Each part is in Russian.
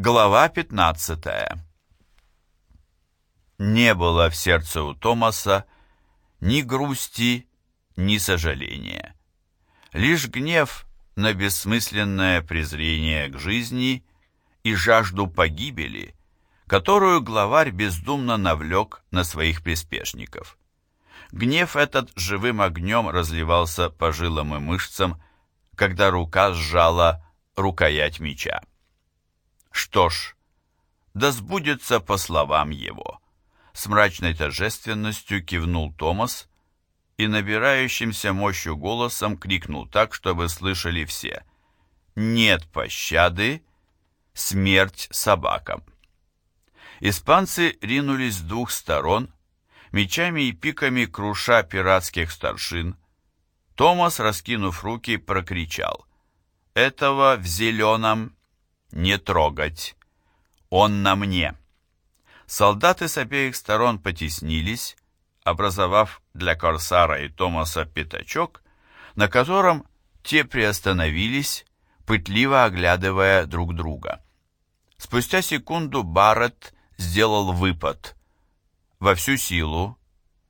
Глава 15 Не было в сердце у Томаса ни грусти, ни сожаления. Лишь гнев на бессмысленное презрение к жизни и жажду погибели, которую главарь бездумно навлек на своих приспешников. Гнев этот живым огнем разливался по жилам и мышцам, когда рука сжала рукоять меча. Что ж, да сбудется по словам его. С мрачной торжественностью кивнул Томас и набирающимся мощью голосом крикнул так, чтобы слышали все. «Нет пощады, смерть собакам!» Испанцы ринулись с двух сторон, мечами и пиками круша пиратских старшин. Томас, раскинув руки, прокричал. «Этого в зеленом не трогать! Он на мне!» Солдаты с обеих сторон потеснились, образовав для Корсара и Томаса пятачок, на котором те приостановились, пытливо оглядывая друг друга. Спустя секунду Барретт сделал выпад. Во всю силу,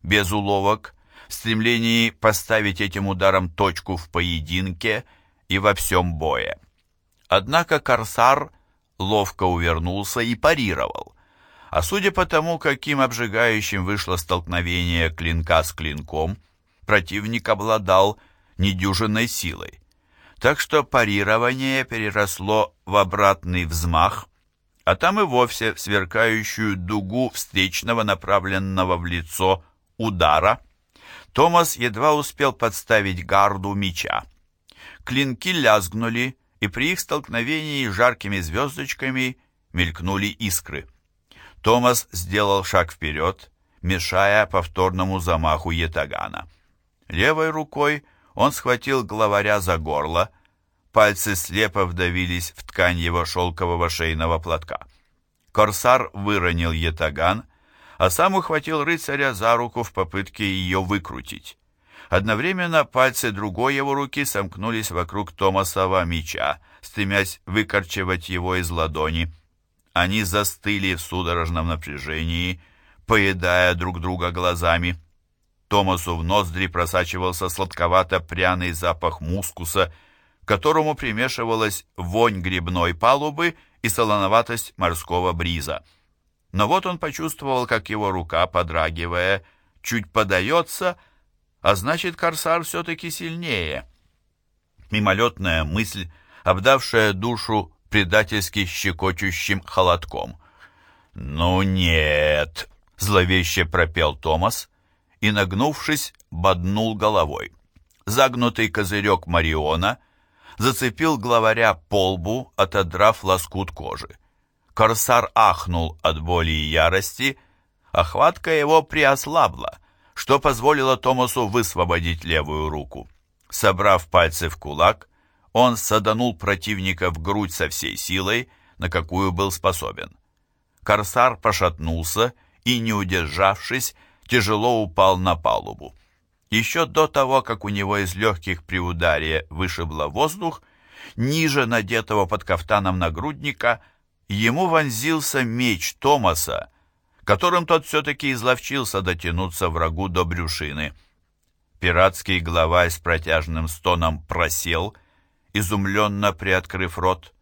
без уловок, в стремлении поставить этим ударом точку в поединке и во всем бое. Однако Корсар ловко увернулся и парировал. А судя по тому, каким обжигающим вышло столкновение клинка с клинком, противник обладал недюжинной силой. Так что парирование переросло в обратный взмах, а там и вовсе в сверкающую дугу встречного направленного в лицо удара. Томас едва успел подставить гарду меча. Клинки лязгнули, и при их столкновении жаркими звездочками мелькнули искры. Томас сделал шаг вперед, мешая повторному замаху ятагана. Левой рукой он схватил главаря за горло, пальцы слепо вдавились в ткань его шелкового шейного платка. Корсар выронил ятаган, а сам ухватил рыцаря за руку в попытке ее выкрутить. Одновременно пальцы другой его руки сомкнулись вокруг Томасова меча, стремясь выкорчевать его из ладони. Они застыли в судорожном напряжении, поедая друг друга глазами. Томасу в ноздри просачивался сладковато-пряный запах мускуса, к которому примешивалась вонь грибной палубы и солоноватость морского бриза. Но вот он почувствовал, как его рука, подрагивая, чуть подается, а значит, корсар все-таки сильнее. Мимолетная мысль, обдавшая душу предательски щекочущим холодком. «Ну нет!» — зловеще пропел Томас и, нагнувшись, боднул головой. Загнутый козырек Мариона зацепил главаря по лбу, отодрав лоскут кожи. Корсар ахнул от боли и ярости, а хватка его приослабла — что позволило Томасу высвободить левую руку. Собрав пальцы в кулак, он саданул противника в грудь со всей силой, на какую был способен. Корсар пошатнулся и, не удержавшись, тяжело упал на палубу. Еще до того, как у него из легких при ударе вышибло воздух, ниже надетого под кафтаном нагрудника ему вонзился меч Томаса, которым тот все-таки изловчился дотянуться врагу до брюшины. Пиратский глава с протяжным стоном просел, изумленно приоткрыв рот.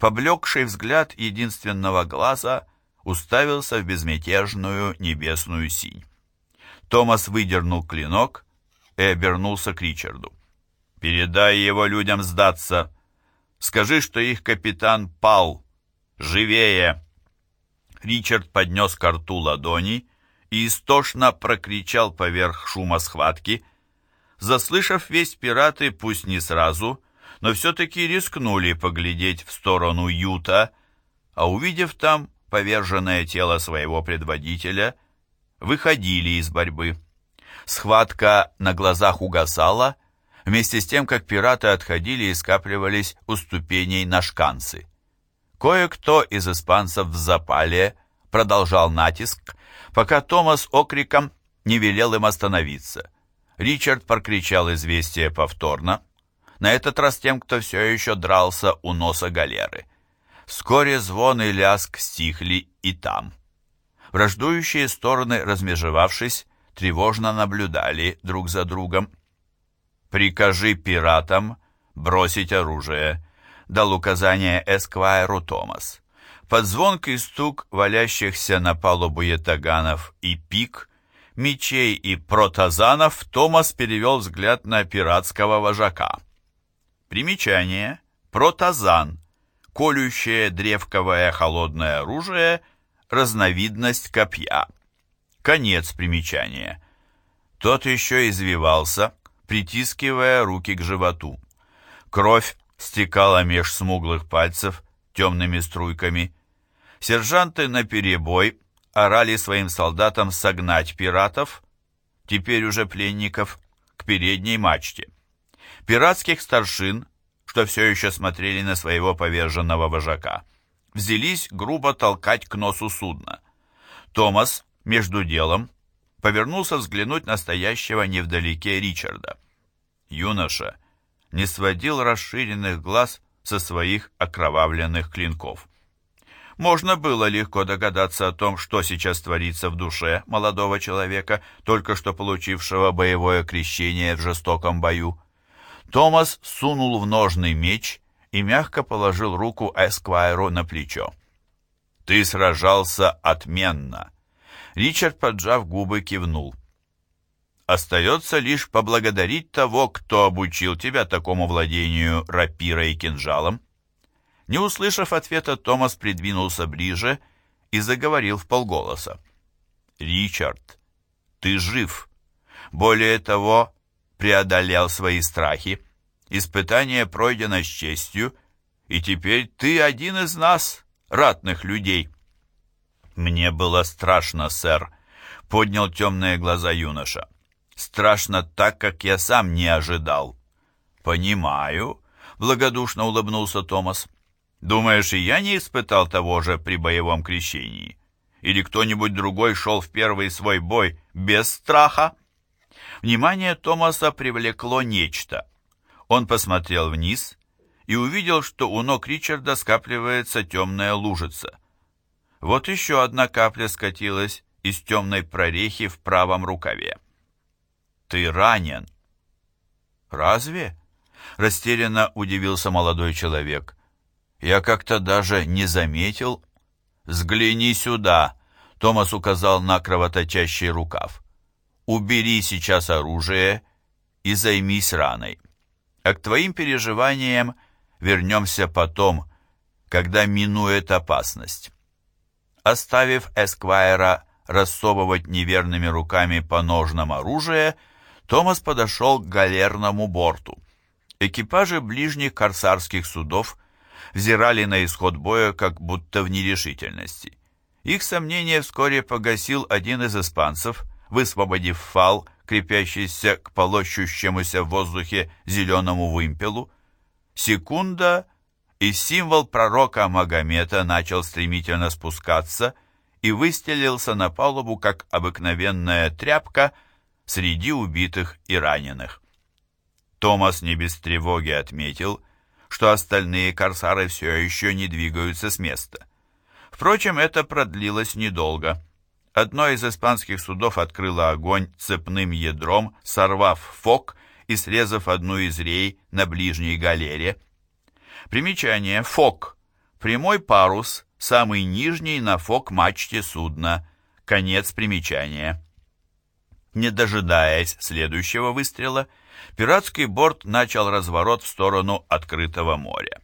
Поблекший взгляд единственного глаза уставился в безмятежную небесную синь. Томас выдернул клинок и обернулся к Ричарду. «Передай его людям сдаться. Скажи, что их капитан пал. Живее!» Ричард поднес к рту ладони и истошно прокричал поверх шума схватки. Заслышав весть, пираты, пусть не сразу, но все-таки рискнули поглядеть в сторону Юта, а увидев там поверженное тело своего предводителя, выходили из борьбы. Схватка на глазах угасала, вместе с тем, как пираты отходили и скапливались у ступеней на шканцы. Кое-кто из испанцев в запале продолжал натиск, пока Томас окриком не велел им остановиться. Ричард прокричал известие повторно, на этот раз тем, кто все еще дрался у носа галеры. Вскоре звон и ляск стихли и там. Враждующие стороны, размежевавшись, тревожно наблюдали друг за другом. «Прикажи пиратам бросить оружие», — дал указание Эсквайру Томас. Под звонкий стук валящихся на палубу ятаганов и пик, мечей и протазанов Томас перевел взгляд на пиратского вожака. Примечание. Протазан. Колющее древковое холодное оружие, разновидность копья. Конец примечания. Тот еще извивался, притискивая руки к животу. Кровь стекала меж смуглых пальцев темными струйками. Сержанты наперебой орали своим солдатам согнать пиратов, теперь уже пленников, к передней мачте. Пиратских старшин, что все еще смотрели на своего поверженного вожака, взялись грубо толкать к носу судна. Томас, между делом, повернулся взглянуть на стоящего невдалеке Ричарда. Юноша не сводил расширенных глаз со своих окровавленных клинков. Можно было легко догадаться о том, что сейчас творится в душе молодого человека, только что получившего боевое крещение в жестоком бою. Томас сунул в ножный меч и мягко положил руку Эсквайру на плечо. «Ты сражался отменно!» Ричард, поджав губы, кивнул. «Остается лишь поблагодарить того, кто обучил тебя такому владению рапирой и кинжалом. Не услышав ответа, Томас придвинулся ближе и заговорил в полголоса. «Ричард, ты жив. Более того, преодолел свои страхи. Испытание пройдено с честью, и теперь ты один из нас, ратных людей». «Мне было страшно, сэр», — поднял темные глаза юноша. «Страшно так, как я сам не ожидал». «Понимаю», — благодушно улыбнулся Томас. Думаешь, и я не испытал того же при боевом крещении? Или кто-нибудь другой шел в первый свой бой без страха? Внимание Томаса привлекло нечто. Он посмотрел вниз и увидел, что у ног Ричарда скапливается темная лужица. Вот еще одна капля скатилась из темной прорехи в правом рукаве. «Ты ранен!» «Разве?» — растерянно удивился молодой человек. Я как-то даже не заметил. «Взгляни сюда!» — Томас указал на кровоточащий рукав. «Убери сейчас оружие и займись раной. А к твоим переживаниям вернемся потом, когда минует опасность». Оставив Эсквайра рассовывать неверными руками по ножнам оружие, Томас подошел к галерному борту. Экипажи ближних корсарских судов – взирали на исход боя как будто в нерешительности. Их сомнения вскоре погасил один из испанцев, высвободив фал, крепящийся к полощущемуся в воздухе зеленому вымпелу. Секунда, и символ пророка Магомета начал стремительно спускаться и выстелился на палубу, как обыкновенная тряпка среди убитых и раненых. Томас не без тревоги отметил, что остальные корсары все еще не двигаются с места. Впрочем, это продлилось недолго. Одно из испанских судов открыло огонь цепным ядром, сорвав фок и срезав одну из рей на ближней галере. Примечание. Фок. Прямой парус, самый нижний на фок-мачте судна. Конец примечания. Не дожидаясь следующего выстрела, пиратский борт начал разворот в сторону открытого моря.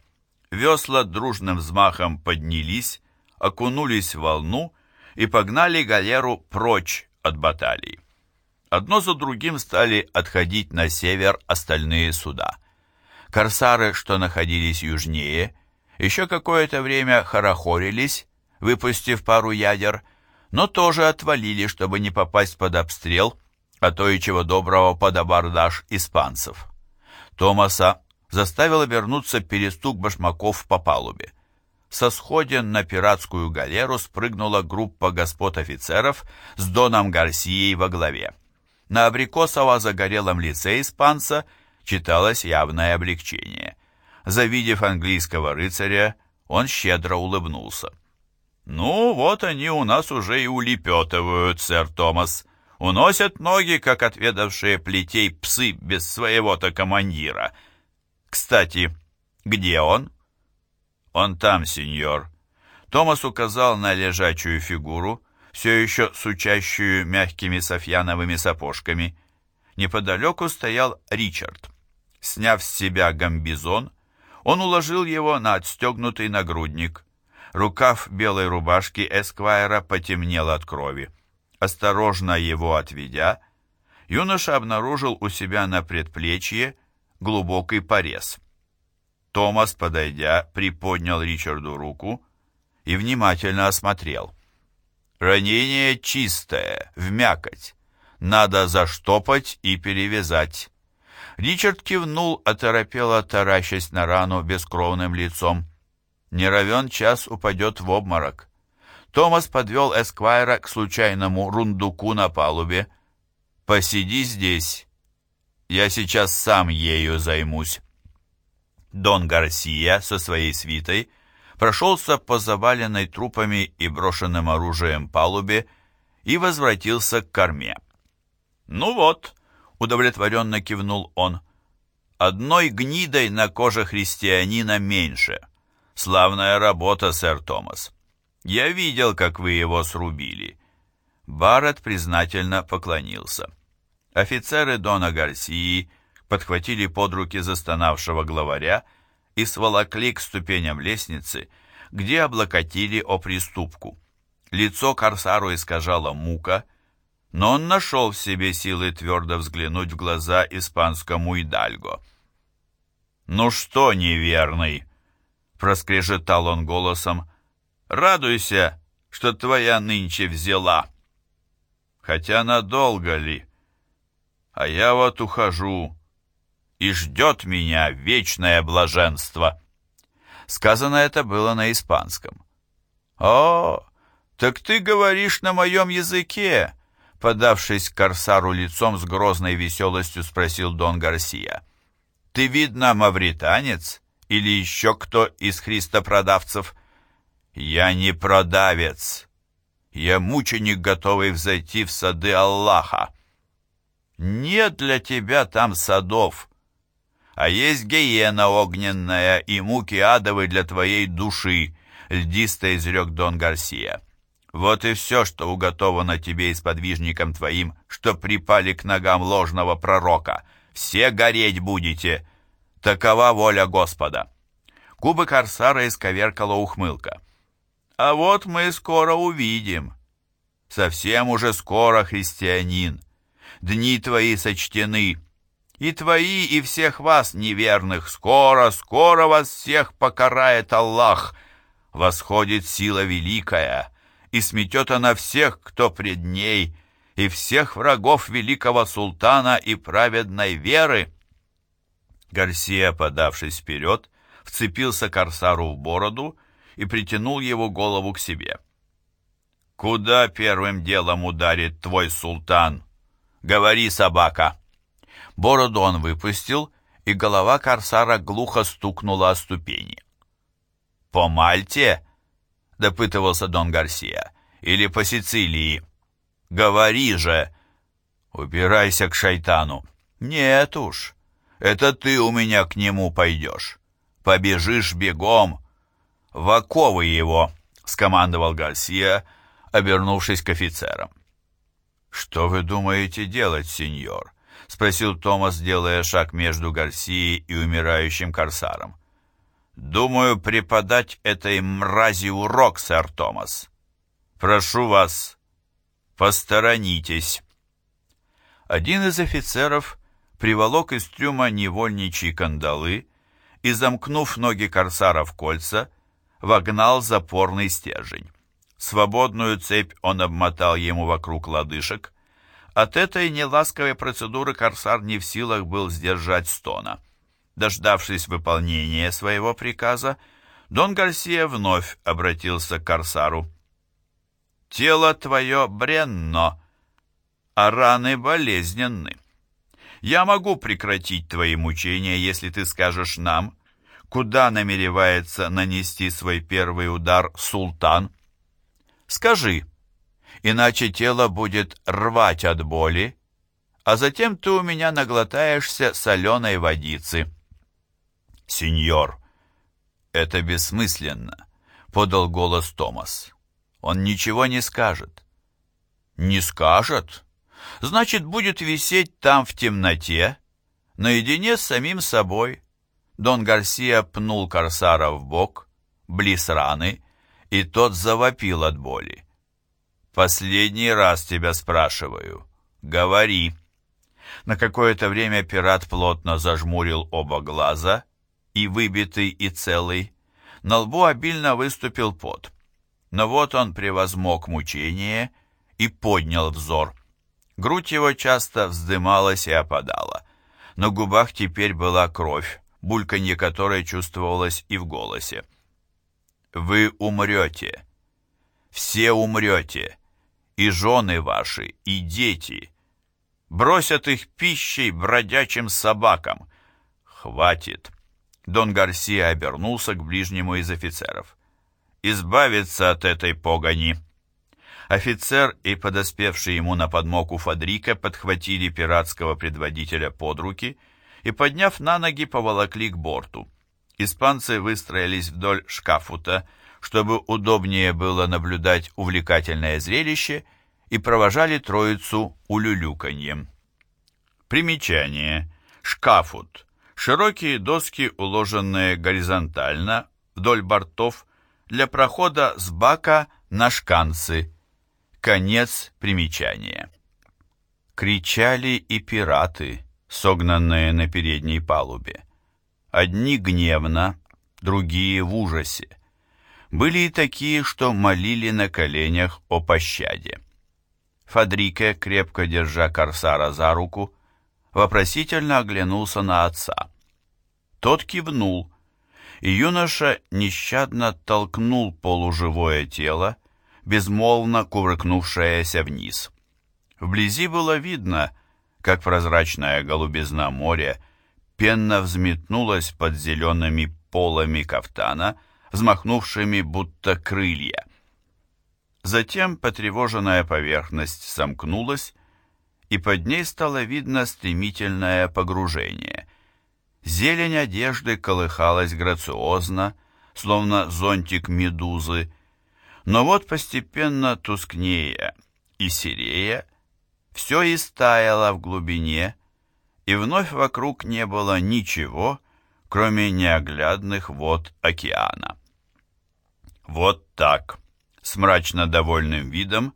Весла дружным взмахом поднялись, окунулись в волну и погнали галеру прочь от баталий. Одно за другим стали отходить на север остальные суда. Корсары, что находились южнее, еще какое-то время хорохорились, выпустив пару ядер, но тоже отвалили, чтобы не попасть под обстрел, а то и чего доброго под абордаж испанцев. Томаса заставил вернуться перестук башмаков по палубе. Со сходен на пиратскую галеру спрыгнула группа господ офицеров с Доном Гарсией во главе. На абрикосово загорелом лице испанца читалось явное облегчение. Завидев английского рыцаря, Он щедро улыбнулся. «Ну, вот они у нас уже и улепетывают, сэр Томас. Уносят ноги, как отведавшие плетей псы без своего-то командира. Кстати, где он?» «Он там, сеньор». Томас указал на лежачую фигуру, все еще сучащую мягкими софьяновыми сапожками. Неподалеку стоял Ричард. Сняв с себя гамбизон, он уложил его на отстегнутый нагрудник. Рукав белой рубашки Эсквайра потемнел от крови. Осторожно его отведя, юноша обнаружил у себя на предплечье глубокий порез. Томас, подойдя, приподнял Ричарду руку и внимательно осмотрел. Ранение чистое, в мякоть. Надо заштопать и перевязать. Ричард кивнул, оторопело таращась на рану бескровным лицом. Не равен час упадет в обморок. Томас подвел Эсквайра к случайному рундуку на палубе. «Посиди здесь. Я сейчас сам ею займусь». Дон Гарсия со своей свитой прошелся по заваленной трупами и брошенным оружием палубе и возвратился к корме. «Ну вот», — удовлетворенно кивнул он, — «одной гнидой на коже христианина меньше. Славная работа, сэр Томас. Я видел, как вы его срубили». Барретт признательно поклонился. Офицеры Дона Гарсии подхватили под руки застонавшего главаря и сволокли к ступеням лестницы, где облокотили о приступку. Лицо Корсару искажало мука, но он нашел в себе силы твердо взглянуть в глаза испанскому идальго. «Ну что, неверный?» — проскрежетал он голосом. «Радуйся, что твоя нынче взяла. Хотя надолго ли? А я вот ухожу, и ждет меня вечное блаженство». Сказано это было на испанском. «О, так ты говоришь на моем языке!» Подавшись к Корсару лицом с грозной веселостью, спросил Дон Гарсия. «Ты, видно, мавританец или еще кто из христопродавцев?» «Я не продавец. Я мученик, готовый взойти в сады Аллаха. Нет для тебя там садов, а есть гиена огненная и муки адовы для твоей души», — льдисто изрек Дон Гарсия. «Вот и все, что уготовано тебе и сподвижникам твоим, что припали к ногам ложного пророка. Все гореть будете. Такова воля Господа». Губы Корсара исковеркала ухмылка. «А вот мы скоро увидим. Совсем уже скоро, христианин. Дни твои сочтены» И твои, и всех вас, неверных, скоро, скоро вас всех покарает Аллах. Восходит сила великая, и сметет она всех, кто пред ней, и всех врагов великого султана и праведной веры. Гарсия, подавшись вперед, вцепился корсару в бороду и притянул его голову к себе. «Куда первым делом ударит твой султан? Говори, собака!» Бороду он выпустил, и голова корсара глухо стукнула о ступени. «По Мальте?» — допытывался Дон Гарсия. «Или по Сицилии?» «Говори же!» «Убирайся к шайтану!» «Нет уж, это ты у меня к нему пойдешь. Побежишь бегом!» «В оковы его!» — скомандовал Гарсия, обернувшись к офицерам. «Что вы думаете делать, сеньор?» — спросил Томас, делая шаг между Гарсией и умирающим корсаром. «Думаю, преподать этой мрази урок, сэр Томас. Прошу вас, посторонитесь». Один из офицеров приволок из трюма невольничьи кандалы и, замкнув ноги корсара в кольца, вогнал запорный стержень. Свободную цепь он обмотал ему вокруг лодыжек, от этой неласковой процедуры корсар не в силах был сдержать стона. Дождавшись выполнения своего приказа, Дон Гарсия вновь обратился к корсару. «Тело твое бренно, а раны болезненны. Я могу прекратить твои мучения, если ты скажешь нам, куда намеревается нанести свой первый удар султан? Скажи, иначе тело будет рвать от боли, а затем ты у меня наглотаешься соленой водицы. Сеньор, это бессмысленно, подал голос Томас. Он ничего не скажет. Не скажет? Значит, будет висеть там в темноте, наедине с самим собой. Дон Гарсия пнул Корсара в бок, близ раны, и тот завопил от боли. «Последний раз тебя спрашиваю. Говори». На какое-то время пират плотно зажмурил оба глаза, и выбитый, и целый. На лбу обильно выступил пот. Но вот он превозмог мучение и поднял взор. Грудь его часто вздымалась и опадала. На губах теперь была кровь, бульканье которой чувствовалось и в голосе. «Вы умрете. Все умрете. И жены ваши, и дети. Бросят их пищей бродячим собакам. Хватит!» Дон Гарсия обернулся к ближнему из офицеров избавиться от этой погони. Офицер и подоспевший ему на подмогу Фадрика подхватили пиратского предводителя под руки подняв на ноги, поволокли к борту. Испанцы выстроились вдоль шкафута, чтобы удобнее было наблюдать увлекательное зрелище, и провожали троицу улюлюканьем. Примечание. Шкафут. Широкие доски, уложенные горизонтально вдоль бортов, для прохода с бака на шканцы. Конец примечания. Кричали и пираты, согнанные на передней палубе. Одни гневно, другие в ужасе. Были и такие, что молили на коленях о пощаде. Фадрике, крепко держа Корсара за руку, вопросительно оглянулся на отца. Тот кивнул, и юноша нещадно толкнул полуживое тело, безмолвно кувыркнувшееся вниз. Вблизи было видно, как прозрачная голубизна моря пенно взметнулась под зелеными полами кафтана, взмахнувшими будто крылья. Затем потревоженная поверхность сомкнулась, и под ней стало видно стремительное погружение. Зелень одежды колыхалась грациозно, словно зонтик медузы, но вот постепенно тускнее и серея, все истаяло в глубине, и вновь вокруг не было ничего, кроме неоглядных вод океана. Вот так, с мрачно довольным видом,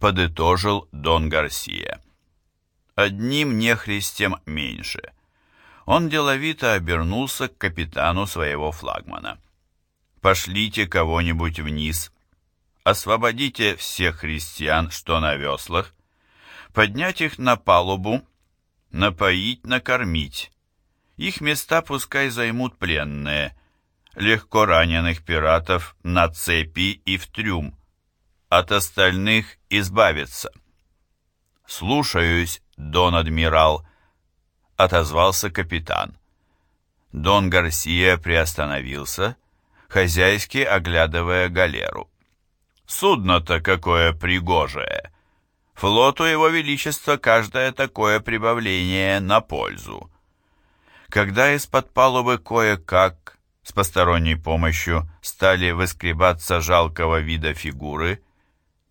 подытожил Дон Гарсия. Одним нехристем меньше — он деловито обернулся к капитану своего флагмана. «Пошлите кого-нибудь вниз. Освободите всех христиан, что на веслах. Поднять их на палубу, напоить, накормить. Их места пускай займут пленные, легко раненых пиратов на цепи и в трюм. От остальных избавиться». «Слушаюсь, дон адмирал», отозвался капитан. Дон Гарсия приостановился, хозяйски оглядывая галеру. «Судно-то какое пригожее! Флоту его величества каждое такое прибавление на пользу!» Когда из-под палубы кое-как с посторонней помощью стали выскребаться жалкого вида фигуры,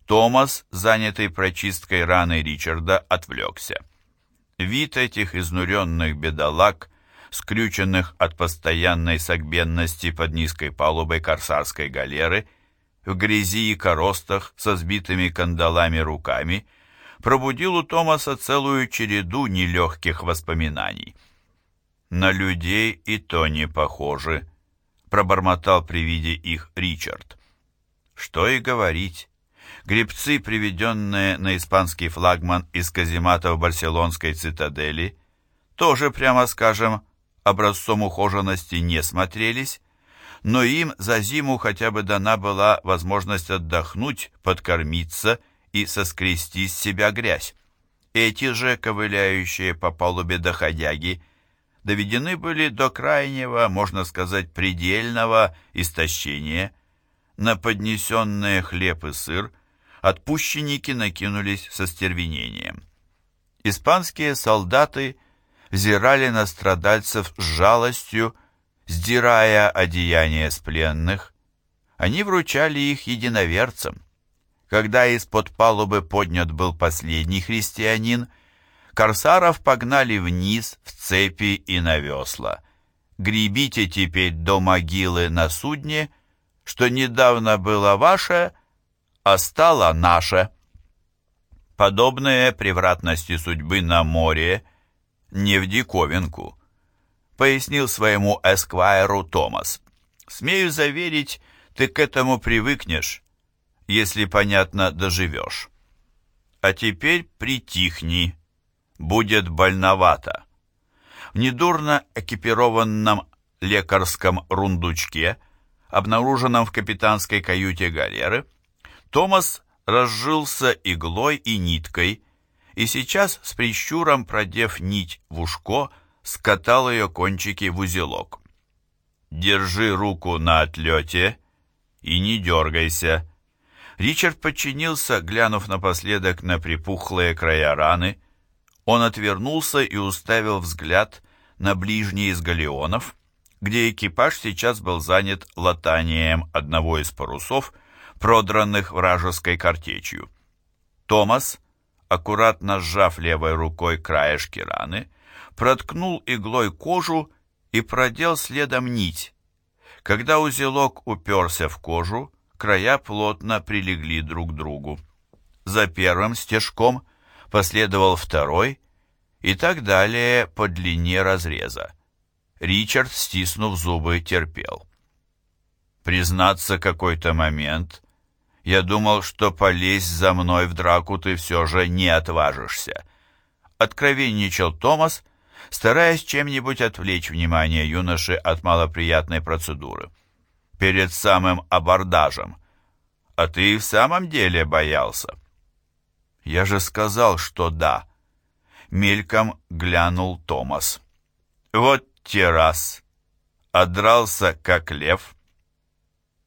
Томас, занятый прочисткой раны Ричарда, отвлекся. Вид этих изнуренных бедолаг, скрюченных от постоянной согбенности под низкой палубой корсарской галеры, в грязи и коростах со сбитыми кандалами руками, пробудил у Томаса целую череду нелегких воспоминаний. «На людей и то не похожи», — пробормотал при виде их Ричард. Что и говорить, Гребцы, приведенные на испанский флагман из казематов барселонской цитадели, тоже, прямо скажем, образцом ухоженности не смотрелись, но им за зиму хотя бы дана была возможность отдохнуть, подкормиться и соскрести с себя грязь. Эти же ковыляющие по палубе доходяги доведены были до крайнего, можно сказать, предельного истощения. На поднесенные хлеб и сыр отпущенники накинулись со стервенением. Испанские солдаты взирали на страдальцев с жалостью, сдирая одеяния с пленных. Они вручали их единоверцам. Когда из-под палубы поднят был последний христианин, корсаров погнали вниз в цепи и на весла. Гребите теперь до могилы на судне, что недавно было ваше, а стало наше. Подобные превратности судьбы на море не в диковинку, пояснил своему эсквайру Томас. Смею заверить, ты к этому привыкнешь, если, понятно, доживешь. А теперь притихни, будет больновато. В недурно экипированном лекарском рундучке, обнаруженном в капитанской каюте галеры, Томас разжился иглой и ниткой, и сейчас с прищуром, продев нить в ушко, скатал ее кончики в узелок. «Держи руку на отлете и не дергайся», Ричард подчинился, глянув напоследок на припухлые края раны. Он отвернулся и уставил взгляд на ближний из галеонов, где экипаж сейчас был занят латанием одного из парусов, продранных вражеской картечью. Томас, аккуратно сжав левой рукой краешки раны, проткнул иглой кожу и продел следом нить. Когда узелок уперся в кожу, края плотно прилегли друг к другу. За первым стежком последовал второй и так далее по длине разреза. Ричард, стиснув зубы, терпел. Признаться, какой-то момент я думал, что полезть за мной в драку ты все же не отважишься. Откровенничал Томас, стараясь чем-нибудь отвлечь внимание юноши от малоприятной процедуры перед самым абордажем. А ты и в самом деле боялся. Я же сказал, что да. Мельком глянул Томас. Вот те раз. Одрался, как лев.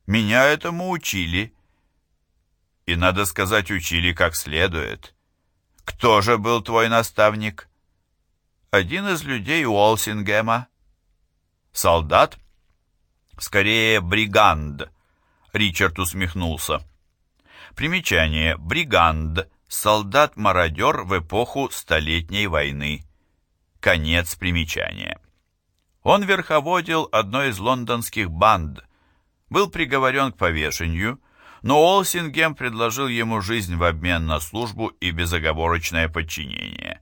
Меня этому учили. И, надо сказать, учили как следует. Кто же был твой наставник? Один из людей Уолсингема. Солдат? Скорее, бриганд. Ричард усмехнулся. Примечание. Бриганд. Солдат-мародер в эпоху Столетней войны. Конец примечания. Он верховодил одной из лондонских банд, был приговорен к повешению, но Олсингем предложил ему жизнь в обмен на службу и безоговорочное подчинение.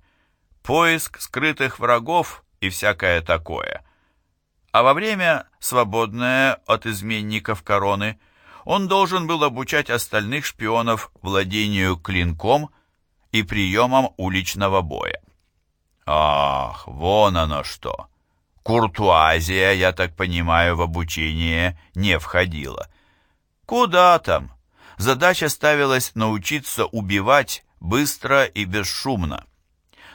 Поиск скрытых врагов и всякое такое – а во время, свободное от изменников короны, он должен был обучать остальных шпионов владению клинком и приемам уличного боя. Ах, вон оно что! Куртуазия, я так понимаю, в обучение не входила. Куда там? Задача ставилась научиться убивать быстро и бесшумно.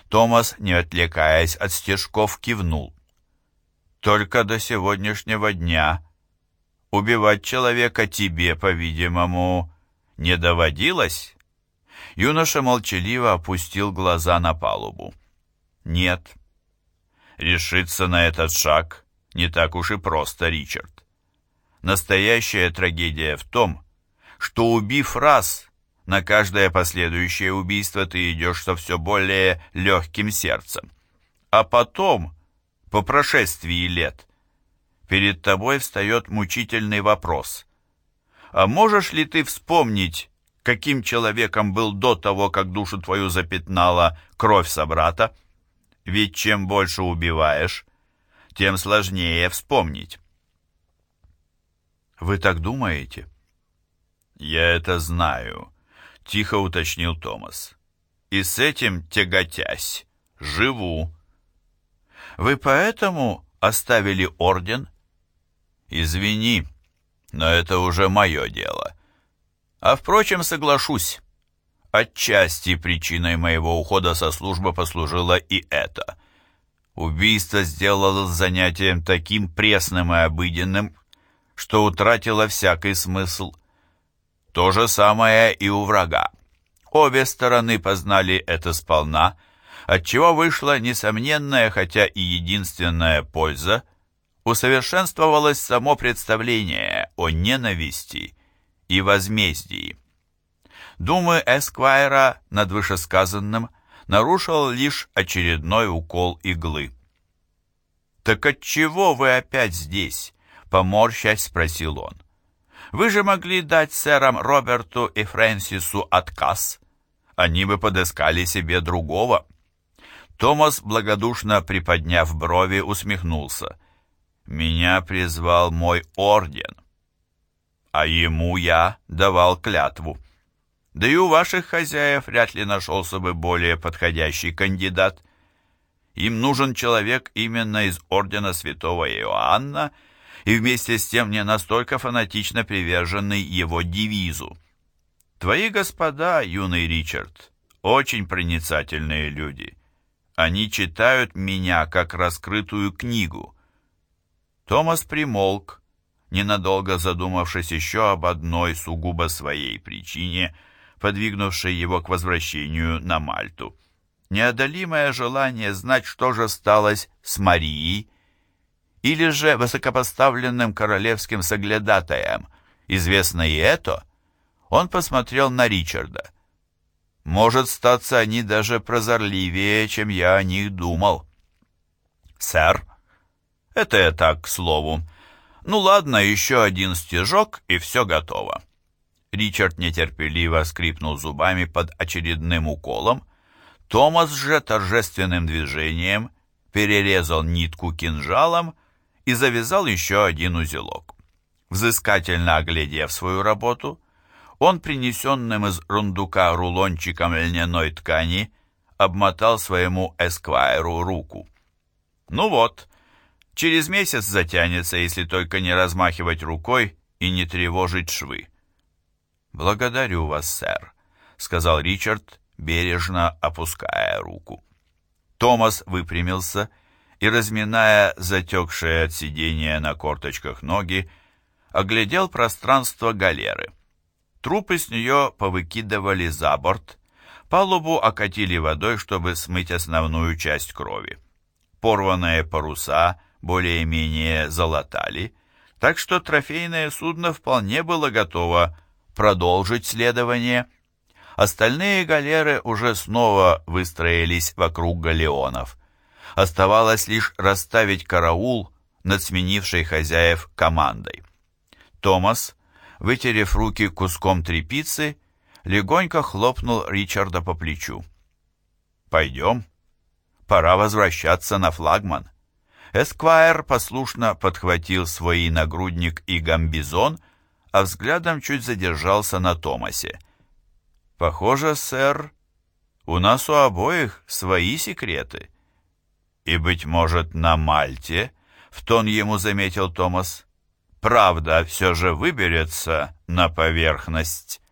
Томас, не отвлекаясь от стежков, кивнул. Только до сегодняшнего дня убивать человека тебе, по-видимому, не доводилось?» Юноша молчаливо опустил глаза на палубу. «Нет. Решиться на этот шаг не так уж и просто, Ричард. Настоящая трагедия в том, что, убив раз, на каждое последующее убийство ты идешь со все более легким сердцем. А потом по прошествии лет, перед тобой встает мучительный вопрос. А можешь ли ты вспомнить, каким человеком был до того, как душу твою запятнала кровь собрата? Ведь чем больше убиваешь, тем сложнее вспомнить. Вы так думаете? Я это знаю, тихо уточнил Томас. И с этим тяготясь, живу. Вы поэтому оставили орден? Извини, но это уже мое дело. А впрочем, соглашусь. Отчасти причиной моего ухода со службы послужило и это. Убийство сделало занятием таким пресным и обыденным, что утратило всякий смысл. То же самое и у врага. Обе стороны познали это сполна, отчего вышла несомненная, хотя и единственная польза, усовершенствовалось само представление о ненависти и возмездии. Думы Эсквайра над вышесказанным нарушил лишь очередной укол иглы. «Так отчего вы опять здесь?» — поморщась спросил он. «Вы же могли дать сэрам Роберту и Фрэнсису отказ. Они бы подыскали себе другого». Томас, благодушно приподняв брови, усмехнулся. «Меня призвал мой орден, а ему я давал клятву. Да и у ваших хозяев вряд ли нашелся бы более подходящий кандидат. Им нужен человек именно из ордена святого Иоанна и вместе с тем не настолько фанатично приверженный его девизу. Твои господа, юный Ричард, очень проницательные люди. Они читают меня как раскрытую книгу. Томас примолк, ненадолго задумавшись еще об одной сугубо своей причине – подвигнувшей его к возвращению на Мальту. Неодолимое желание знать, что же сталось с Марией, или же высокопоставленным королевским соглядатаем, известно и это, он посмотрел на Ричарда. Может, статься они даже прозорливее, чем я о них думал. «Сэр, это я так, к слову. Ну ладно, еще один стежок, и все готово». Ричард нетерпеливо скрипнул зубами под очередным уколом. Томас же торжественным движением перерезал нитку кинжалом и завязал еще один узелок. Взыскательно оглядев свою работу, он принесенным из рундука рулончиком льняной ткани обмотал своему эсквайру руку. «Ну вот, через месяц затянется, если только не размахивать рукой и не тревожить швы». «Благодарю вас, сэр», — сказал Ричард, бережно опуская руку. Томас выпрямился и, разминая затекшие от сидения на корточках ноги, оглядел пространство галеры. Трупы с нее повыкидывали за борт, палубу окатили водой, чтобы смыть основную часть крови. Порванные паруса более-менее залатали, так что трофейное судно вполне было готово продолжить следование. Остальные галеры уже снова выстроились вокруг галеонов. Оставалось лишь расставить караул над сменившей хозяев командой. Томас, вытерев руки куском тряпицы, легонько хлопнул Ричарда по плечу. «Пойдем. Пора возвращаться на флагман». Эсквайр послушно подхватил свой нагрудник и гамбизон — а взглядом чуть задержался на Томасе. «Похоже, сэр, у нас у обоих свои секреты». «И, быть может, на Мальте», — в тон ему заметил Томас, — «правда все же выберется на поверхность».